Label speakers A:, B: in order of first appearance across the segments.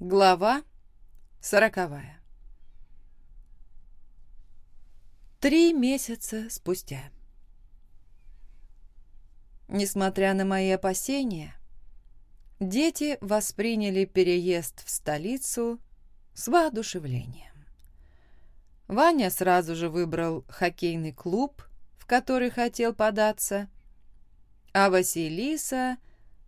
A: Глава сороковая. Три месяца спустя. Несмотря на мои опасения, дети восприняли переезд в столицу с воодушевлением. Ваня сразу же выбрал хоккейный клуб, в который хотел податься, а Василиса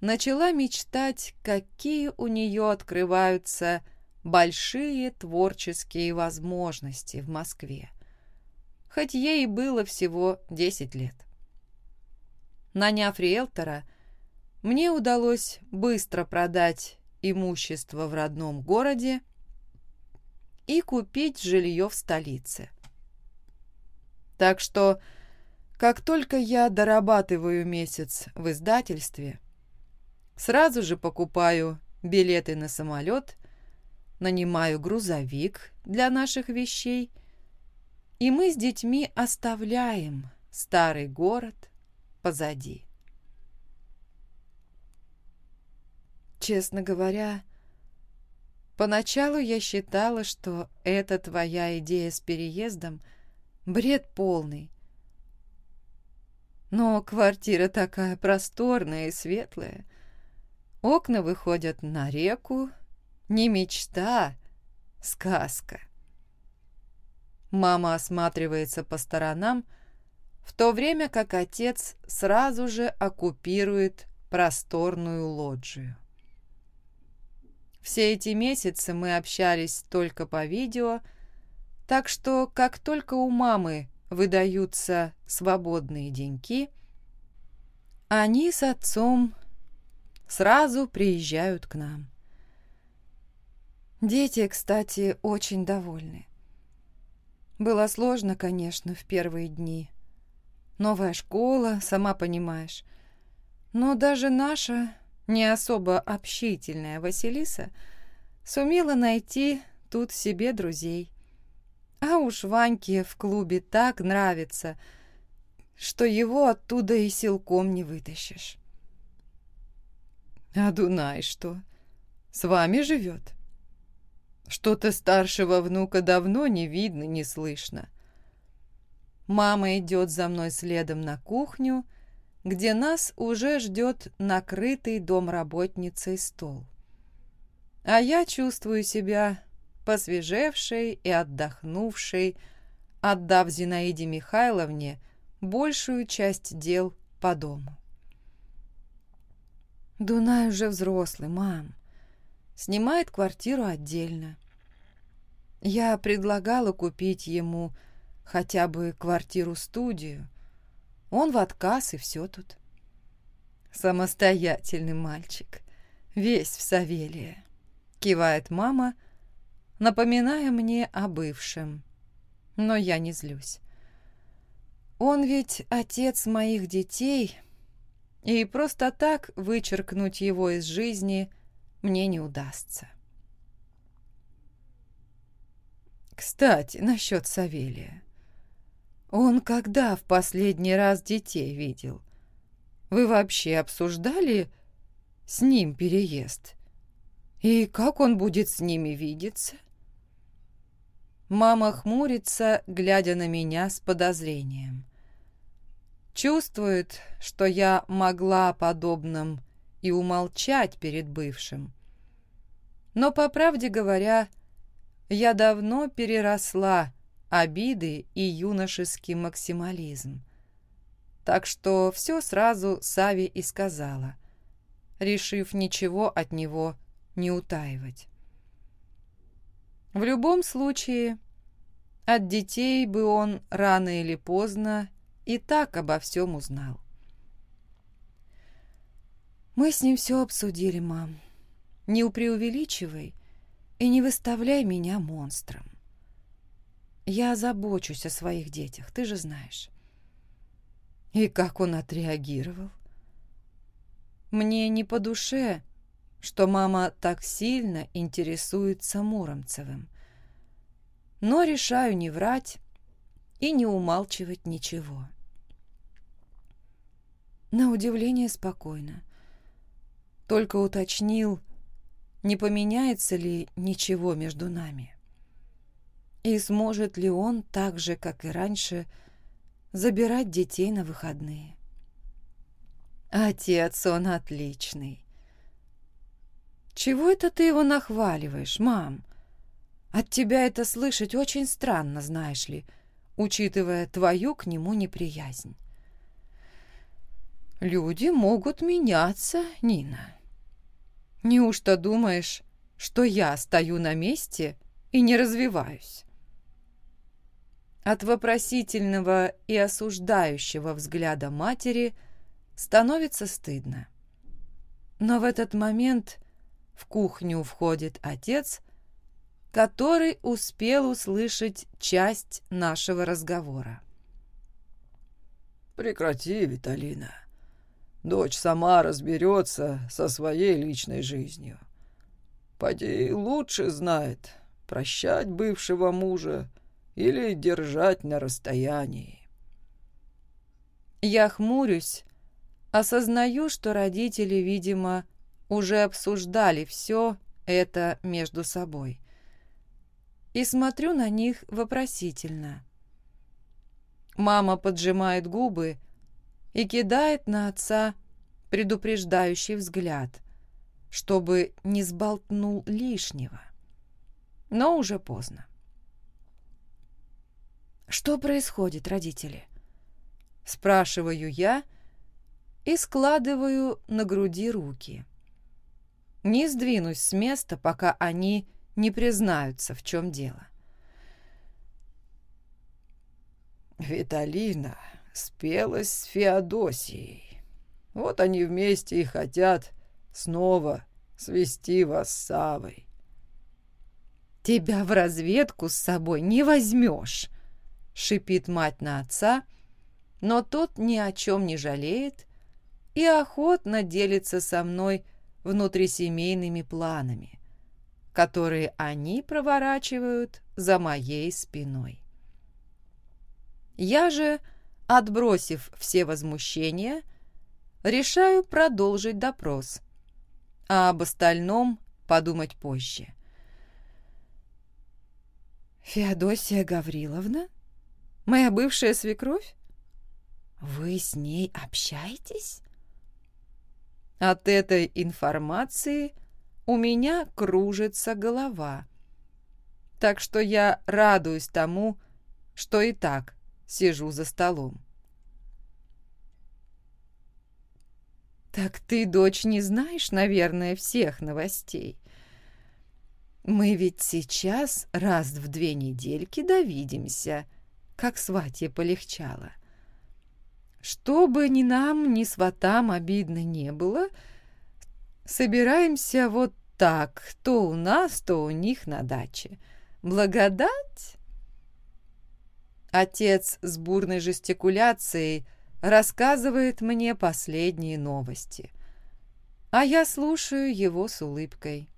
A: начала мечтать, какие у нее открываются большие творческие возможности в Москве, хоть ей было всего 10 лет. Наняв риэлтора, мне удалось быстро продать имущество в родном городе и купить жилье в столице. Так что, как только я дорабатываю месяц в издательстве – Сразу же покупаю билеты на самолет, нанимаю грузовик для наших вещей, и мы с детьми оставляем старый город позади. Честно говоря, поначалу я считала, что эта твоя идея с переездом — бред полный. Но квартира такая просторная и светлая — Окна выходят на реку. Не мечта, сказка. Мама осматривается по сторонам, в то время как отец сразу же оккупирует просторную лоджию. Все эти месяцы мы общались только по видео, так что как только у мамы выдаются свободные деньки, они с отцом сразу приезжают к нам. Дети, кстати, очень довольны. Было сложно, конечно, в первые дни. Новая школа, сама понимаешь. Но даже наша не особо общительная Василиса сумела найти тут себе друзей. А уж Ваньке в клубе так нравится, что его оттуда и силком не вытащишь. А Дунай что? С вами живет? Что-то старшего внука давно не видно, не слышно. Мама идет за мной следом на кухню, где нас уже ждет накрытый домработницей стол. А я чувствую себя посвежевшей и отдохнувшей, отдав Зинаиде Михайловне большую часть дел по дому. Дунай уже взрослый, мам. Снимает квартиру отдельно. Я предлагала купить ему хотя бы квартиру-студию. Он в отказ, и все тут. Самостоятельный мальчик. Весь в Савелия. Кивает мама, напоминая мне о бывшем. Но я не злюсь. Он ведь отец моих детей, и просто так вычеркнуть его из жизни мне не удастся. Кстати, насчет Савелия. Он когда в последний раз детей видел? Вы вообще обсуждали с ним переезд? И как он будет с ними видеться? Мама хмурится, глядя на меня с подозрением. Чувствует, что я могла подобным и умолчать перед бывшим. Но, по правде говоря, я давно переросла обиды и юношеский максимализм. Так что все сразу Сави и сказала, решив ничего от него не утаивать. В любом случае, от детей бы он рано или поздно и так обо всем узнал. Мы с ним все обсудили, мам. Не преувеличивай и не выставляй меня монстром. Я забочусь о своих детях, ты же знаешь. И как он отреагировал? Мне не по душе, что мама так сильно интересуется Муромцевым. Но решаю не врать и не умалчивать ничего. На удивление спокойно. Только уточнил, не поменяется ли ничего между нами. И сможет ли он так же, как и раньше, забирать детей на выходные. Отец, он отличный. Чего это ты его нахваливаешь, мам? От тебя это слышать очень странно, знаешь ли, учитывая твою к нему неприязнь. Люди могут меняться, Нина. Неужто думаешь, что я стою на месте и не развиваюсь? От вопросительного и осуждающего взгляда матери становится стыдно. Но в этот момент в кухню входит отец, который успел услышать часть нашего разговора.
B: «Прекрати, Виталина. Дочь сама разберется со своей личной жизнью. Поди лучше знает, прощать бывшего мужа или держать на расстоянии.
A: Я хмурюсь, осознаю, что родители, видимо, уже обсуждали все это между собой. И смотрю на них вопросительно. Мама поджимает губы и кидает на отца предупреждающий взгляд, чтобы не сболтнул лишнего. Но уже поздно. «Что происходит, родители?» Спрашиваю я и складываю на груди руки. Не сдвинусь с места, пока они не признаются, в чем дело.
B: Виталина спелась с Феодосией. Вот они вместе и хотят снова свести вас с Савой.
A: «Тебя в разведку с собой не возьмешь!» шипит мать на отца, но тот ни о чем не жалеет и охотно делится со мной внутрисемейными планами, которые они проворачивают за моей спиной. Я же, отбросив все возмущения, решаю продолжить допрос, а об остальном подумать позже. «Феодосия Гавриловна?» Моя бывшая свекровь? Вы с ней общаетесь? От этой информации у меня кружится голова. Так что я радуюсь тому, что и так сижу за столом. «Так ты, дочь, не знаешь, наверное, всех новостей. Мы ведь сейчас раз в две недельки довидимся», как сватье полегчало. Что бы ни нам, ни сватам обидно не было, собираемся вот так, то у нас, то у них на даче. Благодать? Отец с бурной жестикуляцией рассказывает мне последние новости, а я слушаю его с улыбкой.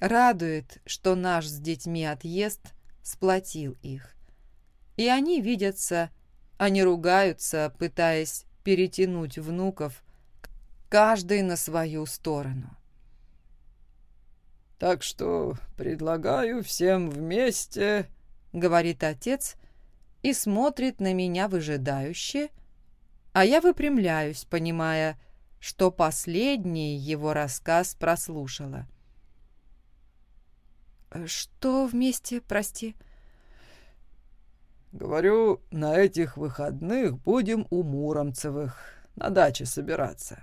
A: Радует, что наш с детьми отъезд сплотил их и они видятся, они ругаются, пытаясь перетянуть внуков, каждый на свою сторону.
B: «Так что предлагаю всем вместе», — говорит отец и смотрит на меня выжидающе, а я выпрямляюсь, понимая, что последний его рассказ прослушала. «Что вместе, прости?» Говорю, на этих выходных будем у Муромцевых на даче собираться.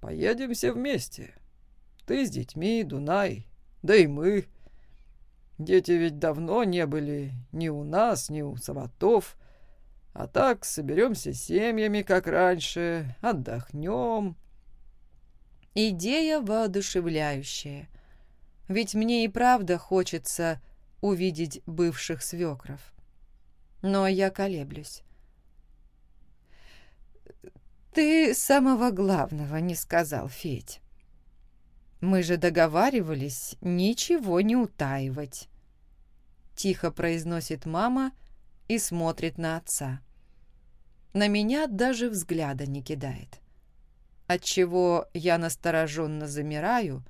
B: Поедем все вместе. Ты с детьми, Дунай, да и мы. Дети ведь давно не были ни у нас, ни у Саватов. А так соберемся семьями, как раньше, отдохнем.
A: Идея воодушевляющая. Ведь мне и правда хочется увидеть бывших свекров но я колеблюсь. «Ты самого главного не сказал, Федь. Мы же договаривались ничего не утаивать», — тихо произносит мама и смотрит на отца. На меня даже взгляда не кидает, отчего я настороженно замираю,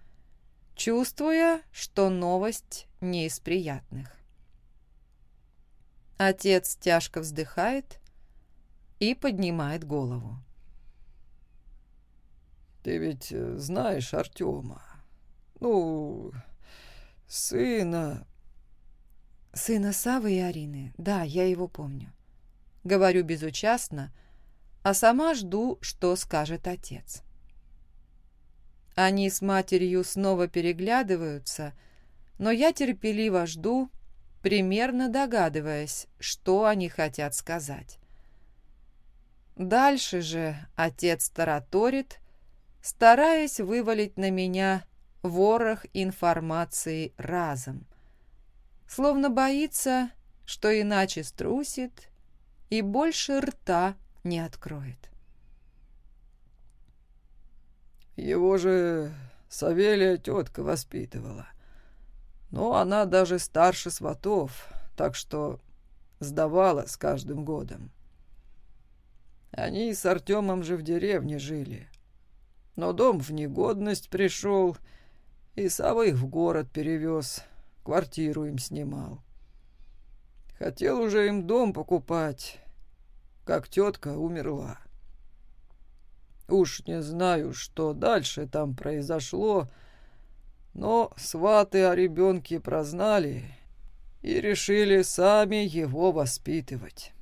A: чувствуя, что новость не из приятных. Отец тяжко вздыхает и поднимает голову.
B: «Ты ведь э, знаешь Артема? Ну, сына...»
A: «Сына Савы и Арины, да, я его помню». Говорю безучастно, а сама жду, что скажет отец. Они с матерью снова переглядываются, но я терпеливо жду, примерно догадываясь, что они хотят сказать. Дальше же отец тараторит, стараясь вывалить на меня ворох информации разом, словно боится, что иначе струсит и больше рта не откроет.
B: Его же Савелия тетка воспитывала. Но она даже старше сватов, так что сдавала с каждым годом. Они с Артемом же в деревне жили. Но дом в негодность пришел, и Сава их в город перевез, квартиру им снимал. Хотел уже им дом покупать, как тетка умерла. Уж не знаю, что дальше там произошло, — но сваты о ребенке прознали и решили сами его воспитывать.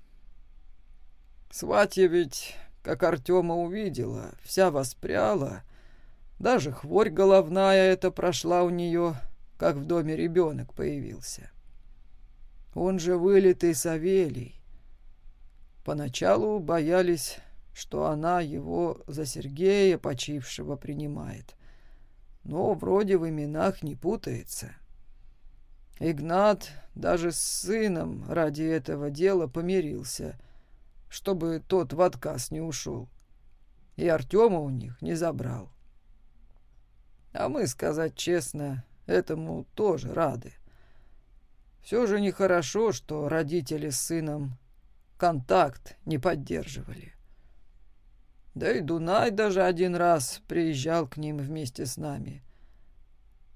B: Сватья ведь, как Артема увидела, вся воспряла, даже хворь головная эта прошла у нее, как в доме ребенок появился. Он же вылитый Савелий. Поначалу боялись, что она его за Сергея почившего принимает но вроде в именах не путается. Игнат даже с сыном ради этого дела помирился, чтобы тот в отказ не ушел. И Артема у них не забрал. А мы, сказать честно, этому тоже рады. Все же нехорошо, что родители с сыном контакт не поддерживали. Да и Дунай даже один раз приезжал к ним вместе с нами.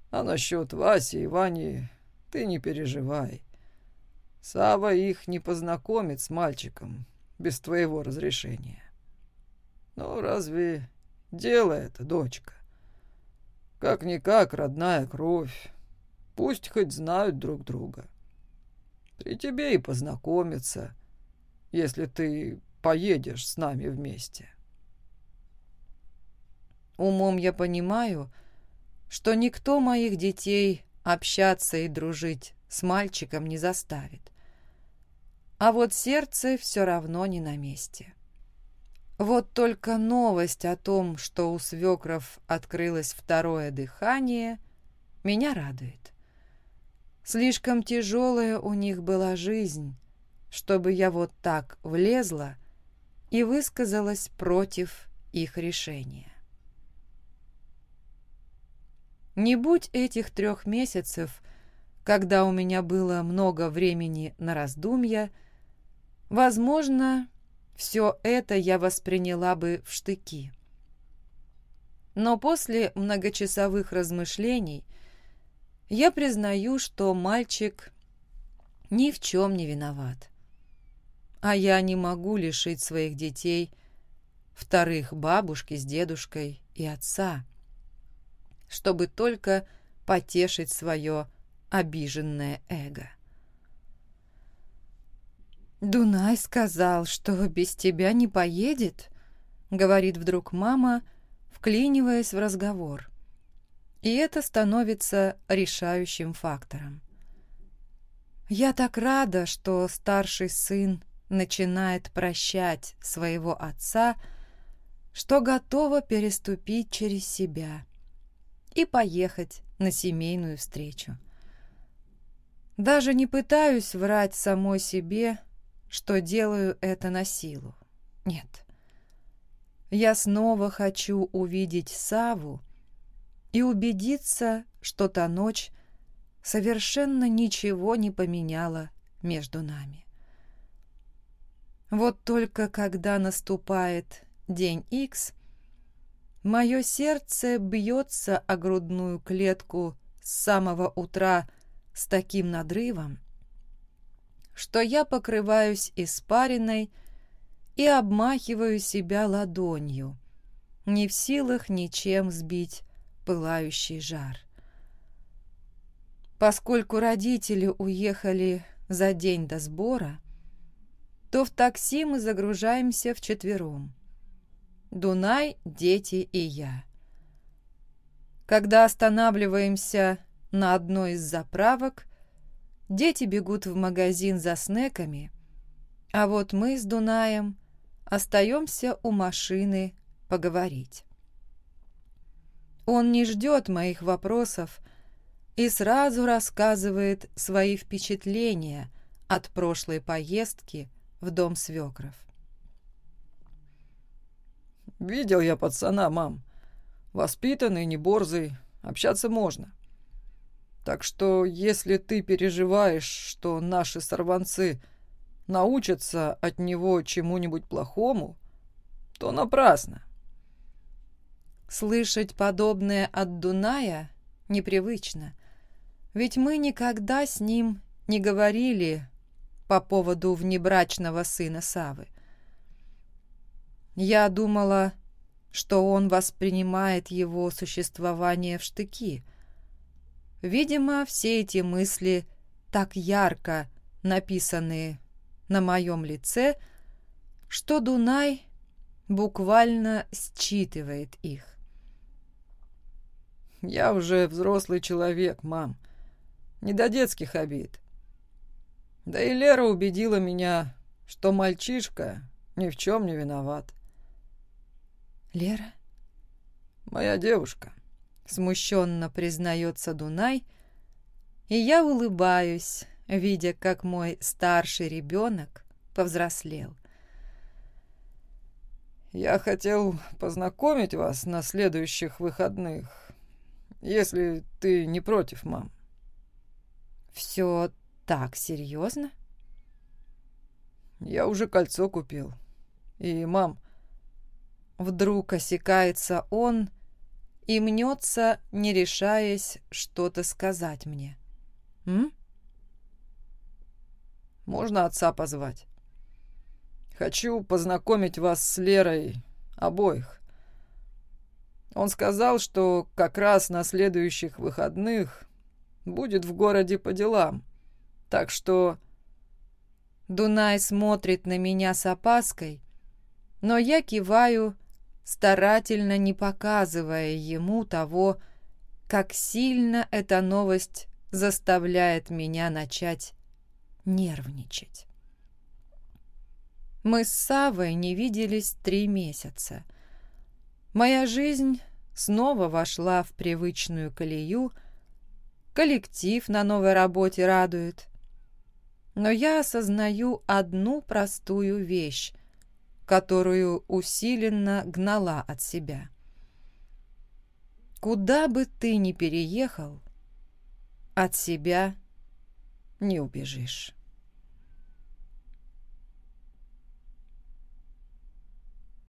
B: А насчет Васи и Вани ты не переживай. Сава их не познакомит с мальчиком без твоего разрешения. Ну, разве дело это, дочка? Как-никак родная кровь. Пусть хоть знают друг друга. При тебе и познакомятся, если ты поедешь с нами вместе.
A: — Умом я понимаю, что никто моих детей общаться и дружить с мальчиком не заставит. А вот сердце все равно не на месте. Вот только новость о том, что у свекров открылось второе дыхание, меня радует. Слишком тяжелая у них была жизнь, чтобы я вот так влезла и высказалась против их решения. Не будь этих трех месяцев, когда у меня было много времени на раздумья, возможно, все это я восприняла бы в штыки. Но после многочасовых размышлений я признаю, что мальчик ни в чем не виноват. А я не могу лишить своих детей вторых бабушки с дедушкой и отца чтобы только потешить свое обиженное эго. «Дунай сказал, что без тебя не поедет», — говорит вдруг мама, вклиниваясь в разговор. И это становится решающим фактором. Я так рада, что старший сын начинает прощать своего отца, что готова переступить через себя и поехать на семейную встречу. Даже не пытаюсь врать самой себе, что делаю это на силу. Нет. Я снова хочу увидеть Саву и убедиться, что та ночь совершенно ничего не поменяла между нами. Вот только когда наступает день Икс, Мое сердце бьется о грудную клетку с самого утра с таким надрывом, что я покрываюсь испариной и обмахиваю себя ладонью, не в силах ничем сбить пылающий жар. Поскольку родители уехали за день до сбора, то в такси мы загружаемся вчетвером. Дунай, дети и я. Когда останавливаемся на одной из заправок, дети бегут в магазин за снеками, а вот мы с Дунаем остаемся у машины поговорить. Он не ждет моих вопросов и сразу рассказывает свои впечатления от прошлой поездки в дом свекров.
B: «Видел я пацана, мам. Воспитанный, не борзый, общаться можно. Так что, если ты переживаешь, что наши сорванцы научатся от него чему-нибудь плохому, то напрасно.
A: Слышать подобное от Дуная непривычно, ведь мы никогда с ним не говорили по поводу внебрачного сына Савы. Я думала, что он воспринимает его существование в штыки. Видимо, все эти мысли так ярко написанные на моем лице, что Дунай буквально считывает их.
B: «Я уже взрослый человек, мам. Не до детских обид. Да и Лера убедила меня, что мальчишка ни в чем не виноват.
A: «Лера?»
B: «Моя девушка», —
A: смущенно признается Дунай, и я улыбаюсь, видя, как мой старший ребенок повзрослел.
B: «Я хотел познакомить вас на следующих выходных, если ты не против, мам».
A: «Все так серьезно?»
B: «Я уже кольцо купил. И, мам,
A: Вдруг осекается он и мнется, не решаясь что-то сказать мне. «М?»
B: «Можно отца позвать?» «Хочу познакомить вас с Лерой обоих. Он сказал, что как раз на следующих выходных будет в городе по делам. Так что...»
A: Дунай смотрит на меня с опаской, но я киваю старательно не показывая ему того, как сильно эта новость заставляет меня начать нервничать. Мы с Савой не виделись три месяца. Моя жизнь снова вошла в привычную колею, коллектив на новой работе радует. Но я осознаю одну простую вещь, которую усиленно гнала от себя. Куда бы ты ни переехал, от себя не убежишь.